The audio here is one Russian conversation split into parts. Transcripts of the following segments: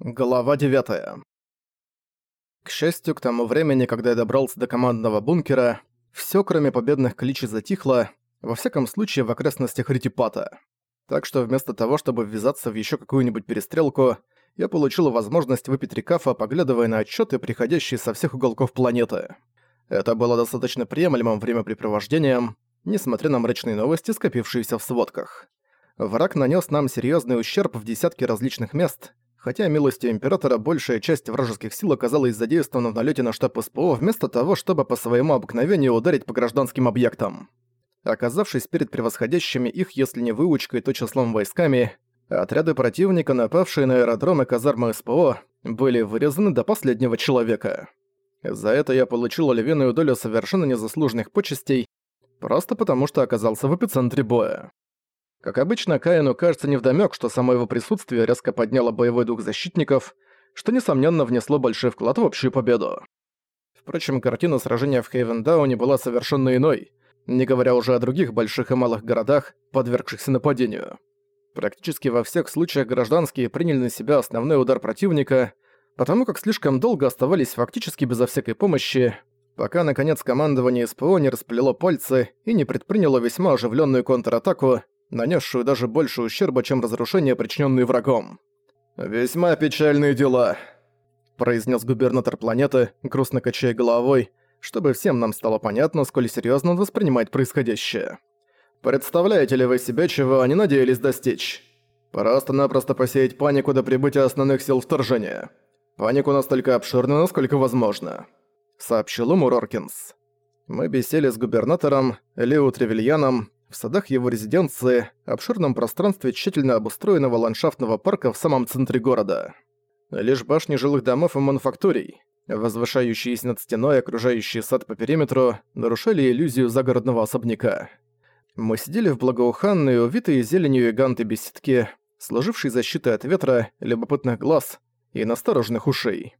Глава 9. К счастью, к тому времени, когда я добрался до командного бункера, всё, кроме победных кличей, затихло, во всяком случае в окрестностях Ритипата. Так что вместо того, чтобы ввязаться в ещё какую-нибудь перестрелку, я получил возможность выпить рекафа, поглядывая на отчёты, приходящие со всех уголков планеты. Это было достаточно приемлемым времяпрепровождением, несмотря на мрачные новости, скопившиеся в сводках. Враг нанёс нам серьёзный ущерб в десятки различных мест — Хотя милостью Императора большая часть вражеских сил оказалась задействована в налете на штаб СПО вместо того, чтобы по своему обыкновению ударить по гражданским объектам. Оказавшись перед превосходящими их, если не выучкой, то числом войсками, отряды противника, напавшие на аэродромы казармы СПО, были вырезаны до последнего человека. За это я получил львиную долю совершенно незаслуженных почестей, просто потому что оказался в эпицентре боя. Как обычно, Каину кажется невдомёк, что само его присутствие резко подняло боевой дух защитников, что, несомненно, внесло большой вклад в общую победу. Впрочем, картина сражения в Хейвендауне была совершенно иной, не говоря уже о других больших и малых городах, подвергшихся нападению. Практически во всех случаях гражданские приняли на себя основной удар противника, потому как слишком долго оставались фактически безо всякой помощи, пока, наконец, командование СПО не расплело пальцы и не предприняло весьма оживленную контратаку, нанесшую даже больше ущерба, чем разрушения, причиненные врагом. «Весьма печальные дела», — произнес губернатор планеты, грустно качая головой, чтобы всем нам стало понятно, сколь серьезно он воспринимает происходящее. «Представляете ли вы себе, чего они надеялись достичь? Просто-напросто посеять панику до прибытия основных сил вторжения. Панику настолько обширную, насколько возможно», — сообщил ему Роркинс. Мы бесели с губернатором, Лео Тревельяном, в садах его резиденции, обширном пространстве тщательно обустроенного ландшафтного парка в самом центре города. Лишь башни жилых домов и мануфакторий, возвышающиеся над стеной, окружающие сад по периметру, нарушали иллюзию загородного особняка. Мы сидели в благоуханной, увитой зеленью и ганты беседки, служившей защитой от ветра, любопытных глаз и настороженных ушей.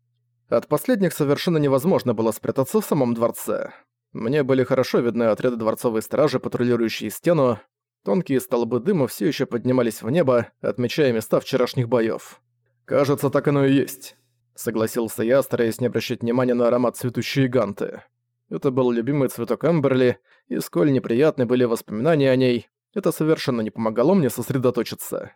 От последних совершенно невозможно было спрятаться в самом дворце. Мне были хорошо видны отряды дворцовой стражи, патрулирующие стену. Тонкие столбы дыма все еще поднимались в небо, отмечая места вчерашних боев. «Кажется, так оно и есть», — согласился я, стараясь не обращать внимания на аромат цветущей ганты. Это был любимый цветок Эмберли, и сколь неприятны были воспоминания о ней, это совершенно не помогало мне сосредоточиться.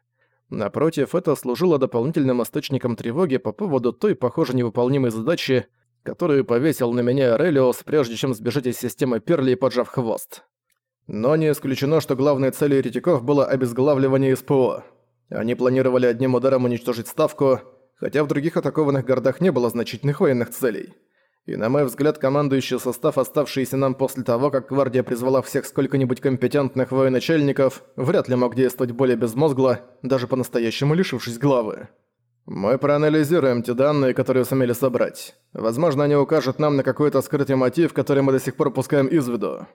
Напротив, это служило дополнительным источником тревоги по поводу той, похоже, невыполнимой задачи, которую повесил на меня Релиос, прежде чем сбежать из системы Перли поджав хвост. Но не исключено, что главной целью еретиков было обезглавливание СПО. Они планировали одним ударом уничтожить Ставку, хотя в других атакованных городах не было значительных военных целей. И на мой взгляд, командующий состав, оставшийся нам после того, как гвардия призвала всех сколько-нибудь компетентных военачальников, вряд ли мог действовать более безмозгло, даже по-настоящему лишившись главы. Мы проанализируем те данные, которые сумели собрать. Возможно, они укажут нам на какой-то скрытый мотив, который мы до сих пор упускаем из виду.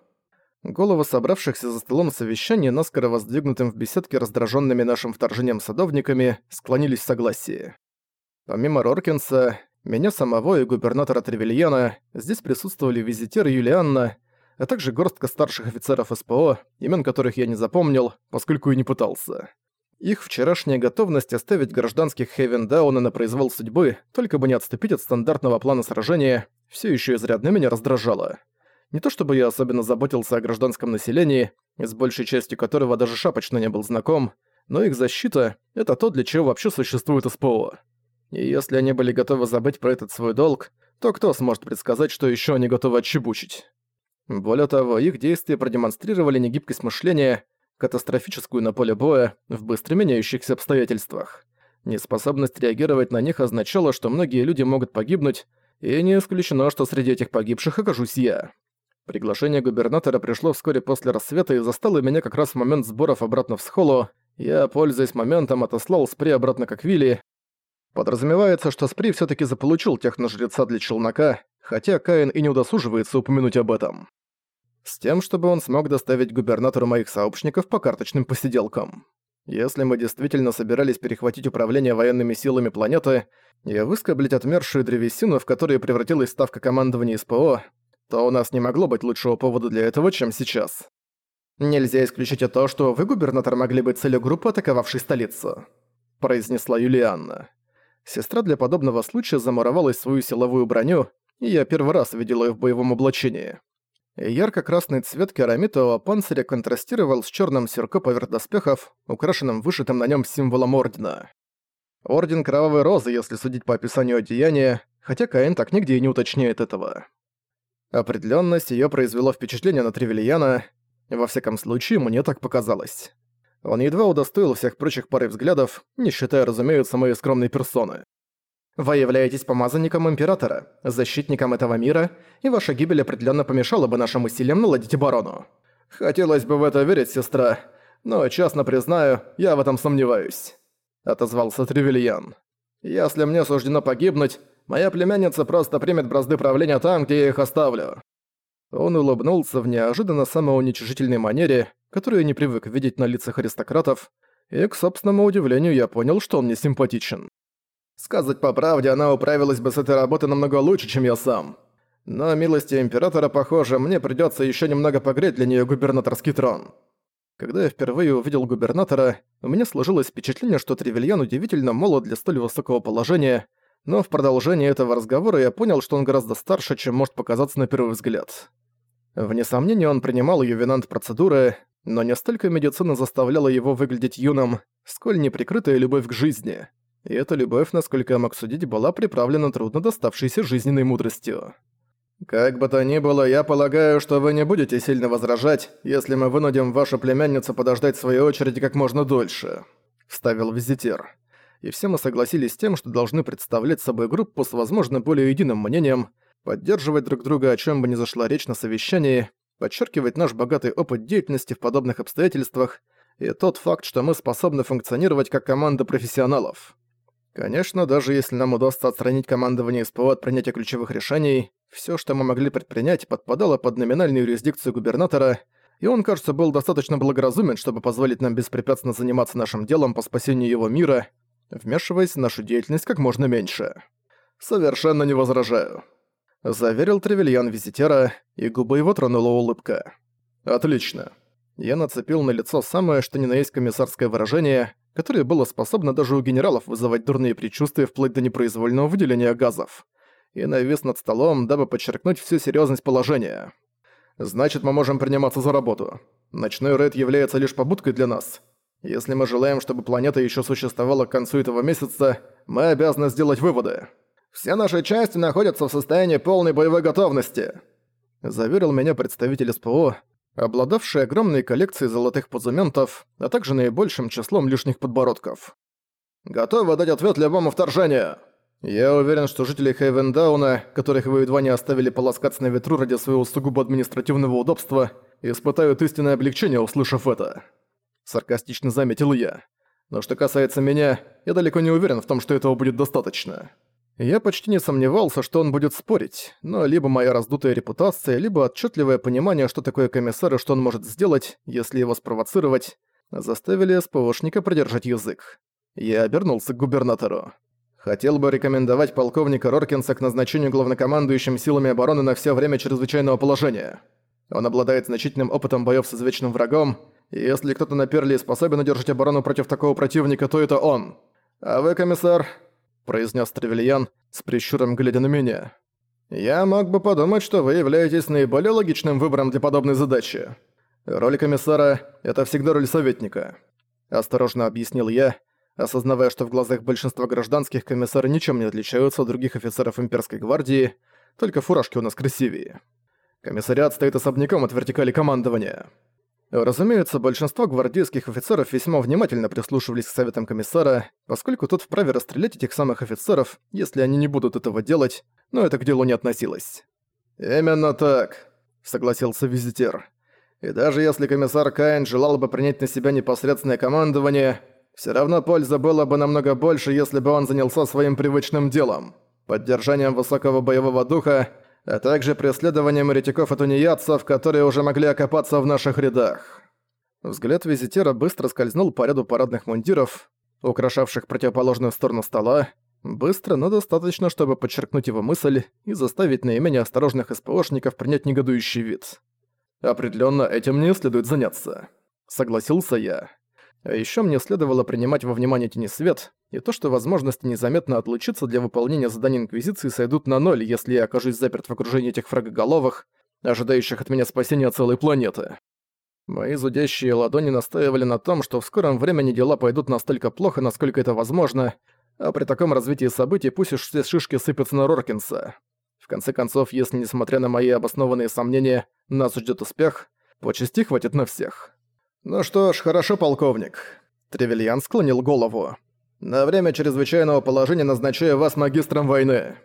Головы собравшихся за столом совещания, наскоро воздвигнутым в беседке раздраженными нашим вторжением садовниками, склонились в согласии. Помимо Роркинса, меня самого и губернатора Тревельяна, здесь присутствовали визитер Юлианна, а также горстка старших офицеров СПО, имен которых я не запомнил, поскольку и не пытался. Их вчерашняя готовность оставить гражданских Хейвендауна на произвол судьбы, только бы не отступить от стандартного плана сражения, все еще изрядно меня раздражало. Не то чтобы я особенно заботился о гражданском населении, с большей частью которого даже шапочно не был знаком, но их защита — это то, для чего вообще существует СПО. И если они были готовы забыть про этот свой долг, то кто сможет предсказать, что еще они готовы отчебучить? Более того, их действия продемонстрировали негибкость мышления — катастрофическую на поле боя в быстро меняющихся обстоятельствах. Неспособность реагировать на них означала, что многие люди могут погибнуть, и не исключено, что среди этих погибших окажусь я. Приглашение губернатора пришло вскоре после рассвета и застало меня как раз в момент сборов обратно в схолу. Я, пользуясь моментом, отослал Спри обратно к Аквили. Подразумевается, что Спри все таки заполучил техножреца для челнока, хотя Каин и не удосуживается упомянуть об этом с тем, чтобы он смог доставить губернатору моих сообщников по карточным посиделкам. Если мы действительно собирались перехватить управление военными силами планеты и выскоблить отмершую древесину, в которой превратилась ставка командования СПО, то у нас не могло быть лучшего повода для этого, чем сейчас. «Нельзя исключить и то, что вы, губернатор, могли быть целью группы, атаковавшей столицу», произнесла Юлианна. Сестра для подобного случая замуровалась свою силовую броню, и я первый раз видел ее в боевом облачении. Ярко-красный цвет керамитового панциря контрастировал с черным серко поверх доспехов, украшенным вышитым на нем символом Ордена. Орден Кровавой Розы, если судить по описанию одеяния, хотя Каин так нигде и не уточняет этого. Определенность ее произвело впечатление на Тревельяна, во всяком случае, мне так показалось. Он едва удостоил всех прочих пары взглядов, не считая, разумеется, моей скромной персоны. Вы являетесь помазанником Императора, защитником этого мира, и ваша гибель определенно помешала бы нашим усилиям наладить оборону. Хотелось бы в это верить, сестра, но, честно признаю, я в этом сомневаюсь», — отозвался Тревельян. «Если мне суждено погибнуть, моя племянница просто примет бразды правления там, где я их оставлю». Он улыбнулся в неожиданно самоуничижительной манере, которую я не привык видеть на лицах аристократов, и, к собственному удивлению, я понял, что он мне симпатичен. Сказать по правде, она управилась бы с этой работой намного лучше, чем я сам. Но, милости Императора, похоже, мне придётся ещё немного погреть для неё губернаторский трон. Когда я впервые увидел губернатора, у меня сложилось впечатление, что Тревельян удивительно молод для столь высокого положения, но в продолжении этого разговора я понял, что он гораздо старше, чем может показаться на первый взгляд. Вне сомнения, он принимал ювенант процедуры, но не столько медицина заставляла его выглядеть юным, сколь неприкрытая любовь к жизни и эта любовь, насколько я мог судить, была приправлена трудно доставшейся жизненной мудростью. «Как бы то ни было, я полагаю, что вы не будете сильно возражать, если мы вынудим вашу племянницу подождать своей очереди как можно дольше», — вставил визитер. И все мы согласились с тем, что должны представлять собой группу с, возможно, более единым мнением, поддерживать друг друга, о чем бы ни зашла речь на совещании, подчеркивать наш богатый опыт деятельности в подобных обстоятельствах и тот факт, что мы способны функционировать как команда профессионалов. Конечно, даже если нам удастся отстранить командование СПО от принятия ключевых решений, все, что мы могли предпринять, подпадало под номинальную юрисдикцию губернатора, и он, кажется, был достаточно благоразумен, чтобы позволить нам беспрепятственно заниматься нашим делом по спасению его мира, вмешиваясь в нашу деятельность как можно меньше. «Совершенно не возражаю», — заверил Тревельян визитера, и губы его тронула улыбка. «Отлично». Я нацепил на лицо самое что ни на есть комиссарское выражение, которое было способно даже у генералов вызывать дурные предчувствия вплоть до непроизвольного выделения газов, и навис над столом, дабы подчеркнуть всю серьезность положения. «Значит, мы можем приниматься за работу. Ночной рейд является лишь побудкой для нас. Если мы желаем, чтобы планета еще существовала к концу этого месяца, мы обязаны сделать выводы. Все наши части находятся в состоянии полной боевой готовности», заверил меня представитель СПО, обладавший огромной коллекцией золотых позументов, а также наибольшим числом лишних подбородков. «Готовы дать ответ любому вторжению!» «Я уверен, что жители Хейвендауна, которых вы едва не оставили полоскаться на ветру ради своего сугубо административного удобства, испытают истинное облегчение, услышав это». Саркастично заметил я. «Но что касается меня, я далеко не уверен в том, что этого будет достаточно». Я почти не сомневался, что он будет спорить, но либо моя раздутая репутация, либо отчетливое понимание, что такое комиссар и что он может сделать, если его спровоцировать, заставили СПОшника продержать язык. Я обернулся к губернатору. Хотел бы рекомендовать полковника Роркинса к назначению главнокомандующим силами обороны на все время чрезвычайного положения. Он обладает значительным опытом боев с извечным врагом, и если кто-то на Перли способен удержать оборону против такого противника, то это он. А вы, комиссар, произнес Тревельян, с прищуром глядя на меня. «Я мог бы подумать, что вы являетесь наиболее логичным выбором для подобной задачи. Роль комиссара — это всегда роль советника», — осторожно объяснил я, осознавая, что в глазах большинства гражданских комиссары ничем не отличаются от других офицеров имперской гвардии, только фуражки у нас красивее. Комиссариат стоит особняком от вертикали командования. Разумеется, большинство гвардейских офицеров весьма внимательно прислушивались к советам комиссара, поскольку тот вправе расстрелять этих самых офицеров, если они не будут этого делать, но это к делу не относилось. «Именно так», — согласился визитер. «И даже если комиссар Каин желал бы принять на себя непосредственное командование, все равно польза была бы намного больше, если бы он занялся своим привычным делом — поддержанием высокого боевого духа а также преследованием еретиков и тунеядцев, которые уже могли окопаться в наших рядах. Взгляд визитера быстро скользнул по ряду парадных мундиров, украшавших противоположную сторону стола, быстро, но достаточно, чтобы подчеркнуть его мысль и заставить наименее осторожных СПОшников принять негодующий вид. «Определённо этим не следует заняться», — согласился я. А ещё мне следовало принимать во внимание тени свет и то, что возможности незаметно отлучиться для выполнения заданий Инквизиции сойдут на ноль, если я окажусь заперт в окружении этих фрагоголовых, ожидающих от меня спасения целой планеты. Мои зудящие ладони настаивали на том, что в скором времени дела пойдут настолько плохо, насколько это возможно, а при таком развитии событий пусть уж все шишки сыпятся на Роркинса. В конце концов, если, несмотря на мои обоснованные сомнения, нас ждет успех, почести хватит на всех. «Ну что ж, хорошо, полковник». Тревельян склонил голову. «На время чрезвычайного положения назначаю вас магистром войны».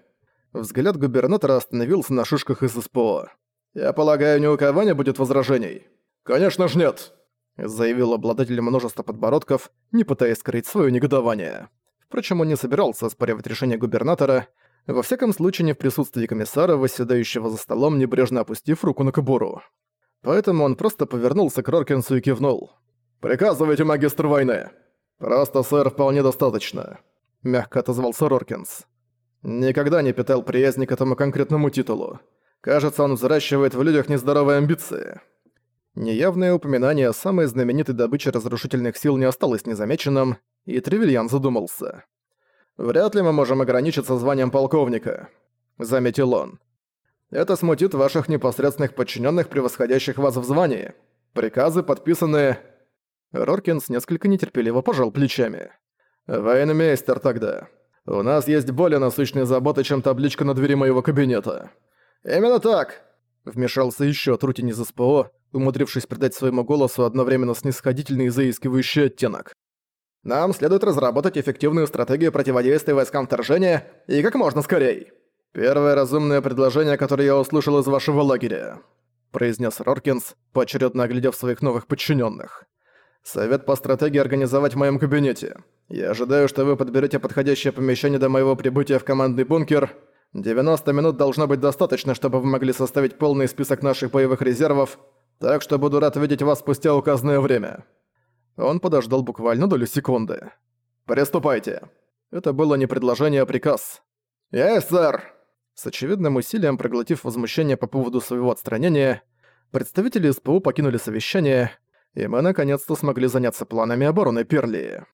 Взгляд губернатора остановился на шишках из СПО. «Я полагаю, ни у кого не будет возражений?» «Конечно ж нет», — заявил обладатель множества подбородков, не пытаясь скрыть свое негодование. Впрочем, он не собирался оспаривать решение губернатора, во всяком случае не в присутствии комиссара, восседающего за столом, небрежно опустив руку на кобуру. Поэтому он просто повернулся к Роркинсу и кивнул. «Приказывайте, магистр войны!» «Просто, сэр, вполне достаточно», — мягко отозвался Роркинс. «Никогда не питал приязни к этому конкретному титулу. Кажется, он взращивает в людях нездоровые амбиции». Неявное упоминание о самой знаменитой добыче разрушительных сил не осталось незамеченным, и Тревельян задумался. «Вряд ли мы можем ограничиться званием полковника», — заметил он. Это смутит ваших непосредственных подчиненных, превосходящих вас в звании. Приказы подписаны...» Роркинс несколько нетерпеливо пожал плечами. «Военмейстер тогда. У нас есть более насущные заботы, чем табличка на двери моего кабинета». «Именно так!» Вмешался еще Трутин из СПО, умудрившись придать своему голосу одновременно снисходительный и заискивающий оттенок. «Нам следует разработать эффективную стратегию противодействия войскам вторжения и как можно скорее». «Первое разумное предложение, которое я услышал из вашего лагеря», произнес Роркинс, поочередно оглядев своих новых подчиненных. «Совет по стратегии организовать в моем кабинете. Я ожидаю, что вы подберете подходящее помещение до моего прибытия в командный бункер. 90 минут должно быть достаточно, чтобы вы могли составить полный список наших боевых резервов, так что буду рад видеть вас спустя указанное время». Он подождал буквально долю секунды. «Приступайте». Это было не предложение, а приказ. «Есть, сэр!» С очевидным усилием проглотив возмущение по поводу своего отстранения, представители СПУ покинули совещание, и мы наконец-то смогли заняться планами обороны Перлии.